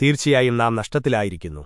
തീർച്ചയായും നാം നഷ്ടത്തിലായിരിക്കുന്നു